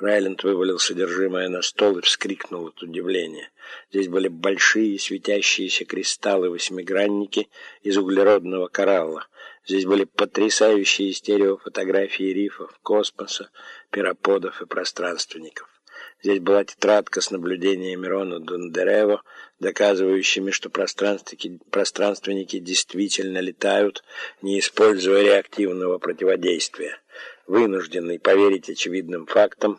Райленд вывалил содержимое на стол и вскрикнул от удивления. Здесь были большие светящиеся кристаллы-восьмигранники из углеродного коралла. Здесь были потрясающие стереофотографии рифов, космоса, пироподов и пространственников. Здесь была тетрадка с наблюдениями Рона Дондерево, доказывающими, что пространственники, пространственники действительно летают, не используя реактивного противодействия. Вынужденный поверить очевидным фактам,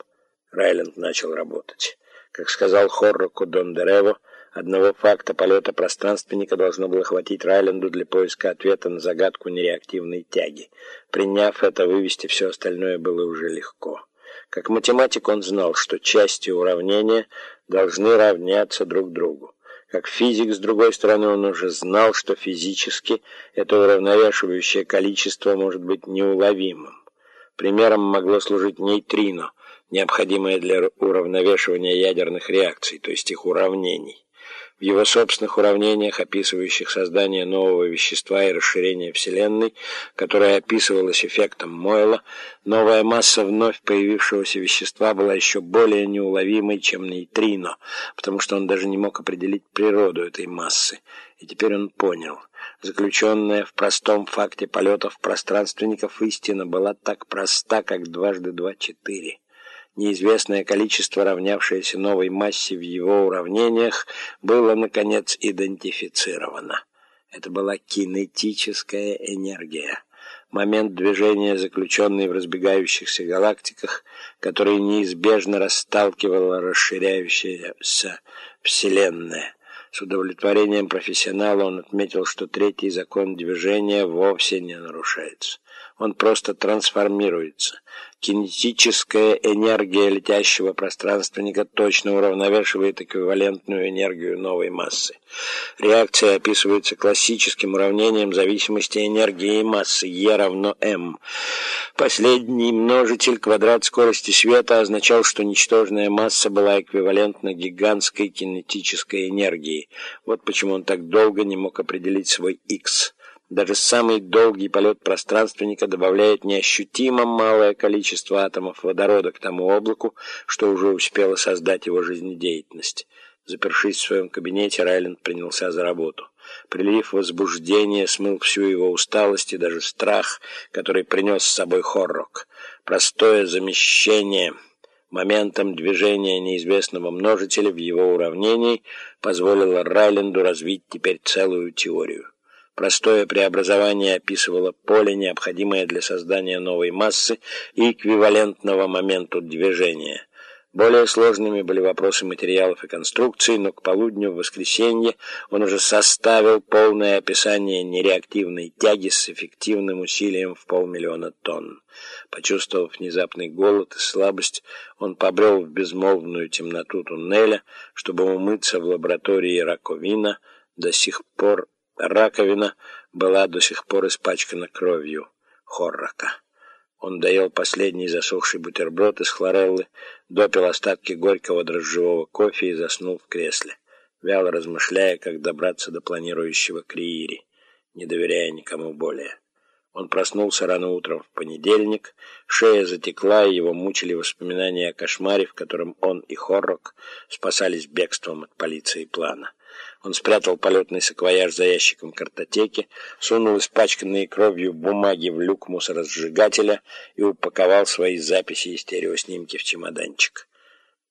Райленд начал работать. Как сказал Хорроку Дондерево, одного факта полета пространственника должно было хватить Райленду для поиска ответа на загадку нереактивной тяги. Приняв это, вывести все остальное было уже легко. Как математик он знал, что части уравнения должны равняться друг другу. Как физик, с другой стороны, он уже знал, что физически это уравновешивающее количество может быть неуловимым. Примером могло служить нейтрино, необходимое для уравновешивания ядерных реакций, то есть их уравнений. В его собственных уравнениях, описывающих создание нового вещества и расширение Вселенной, которое описывалось эффектом Мойла, новая масса вновь появившегося вещества была еще более неуловимой, чем нейтрино, потому что он даже не мог определить природу этой массы. И теперь он понял. Заключенная в простом факте полетов пространственников истина была так проста, как дважды два четыре неизвестное количество, равнявшееся новой массе в его уравнениях, было, наконец, идентифицировано. Это была кинетическая энергия. Момент движения, заключенный в разбегающихся галактиках, который неизбежно расталкивала расширяющаяся Вселенная. С удовлетворением профессионала он отметил, что третий закон движения вовсе не нарушается он просто трансформируется. Кинетическая энергия летящего пространственника точно уравновешивает эквивалентную энергию новой массы. Реакция описывается классическим уравнением зависимости энергии и массы E равно m. Последний множитель квадрат скорости света означал, что ничтожная масса была эквивалентна гигантской кинетической энергии. Вот почему он так долго не мог определить свой x. Даже самый долгий полет пространственника добавляет неощутимо малое количество атомов водорода к тому облаку, что уже успело создать его жизнедеятельность. Запершись в своем кабинете, Райленд принялся за работу. Прилив возбуждения смыл всю его усталость и даже страх, который принес с собой Хоррок. Простое замещение моментом движения неизвестного множителя в его уравнении позволило Райленду развить теперь целую теорию. Простое преобразование описывало поле, необходимое для создания новой массы и эквивалентного моменту движения. Более сложными были вопросы материалов и конструкций, но к полудню в воскресенье он уже составил полное описание нереактивной тяги с эффективным усилием в полмиллиона тонн. Почувствовав внезапный голод и слабость, он побрел в безмолвную темноту туннеля, чтобы умыться в лаборатории Раковина, до сих пор Раковина была до сих пор испачкана кровью Хоррока. Он доел последний засохший бутерброд из хлореллы, допил остатки горького дрожжевого кофе и заснул в кресле, вяло размышляя, как добраться до планирующего Криири, не доверяя никому более. Он проснулся рано утром в понедельник, шея затекла, и его мучили воспоминания о кошмаре, в котором он и Хоррок спасались бегством от полиции плана. Он спрятал полетный саквояж за ящиком картотеки, сунул испачканные кровью бумаги в люк мусоросжигателя и упаковал свои записи и стереоснимки в чемоданчик.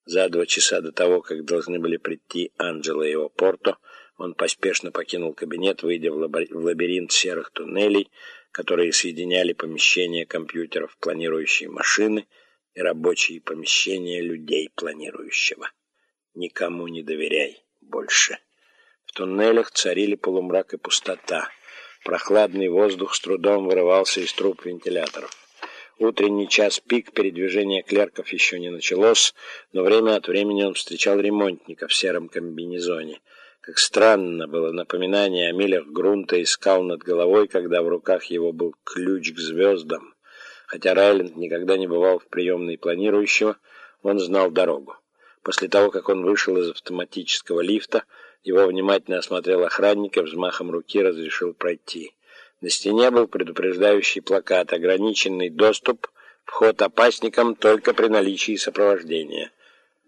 За два часа до того, как должны были прийти Анджело и Опорто, он поспешно покинул кабинет, выйдя в лабиринт серых туннелей, которые соединяли помещения компьютеров планирующей машины и рабочие помещения людей планирующего. Никому не доверяй больше. В туннелях царили полумрак и пустота. Прохладный воздух с трудом вырывался из труб вентиляторов. Утренний час пик передвижения клерков еще не началось, но время от времени он встречал ремонтника в сером комбинезоне. Как странно было напоминание о милях грунта и скал над головой, когда в руках его был ключ к звездам. Хотя Райленд никогда не бывал в приемной планирующего, он знал дорогу. После того, как он вышел из автоматического лифта, его внимательно осмотрел охранник и взмахом руки разрешил пройти. На стене был предупреждающий плакат «Ограниченный доступ Вход опасникам только при наличии сопровождения.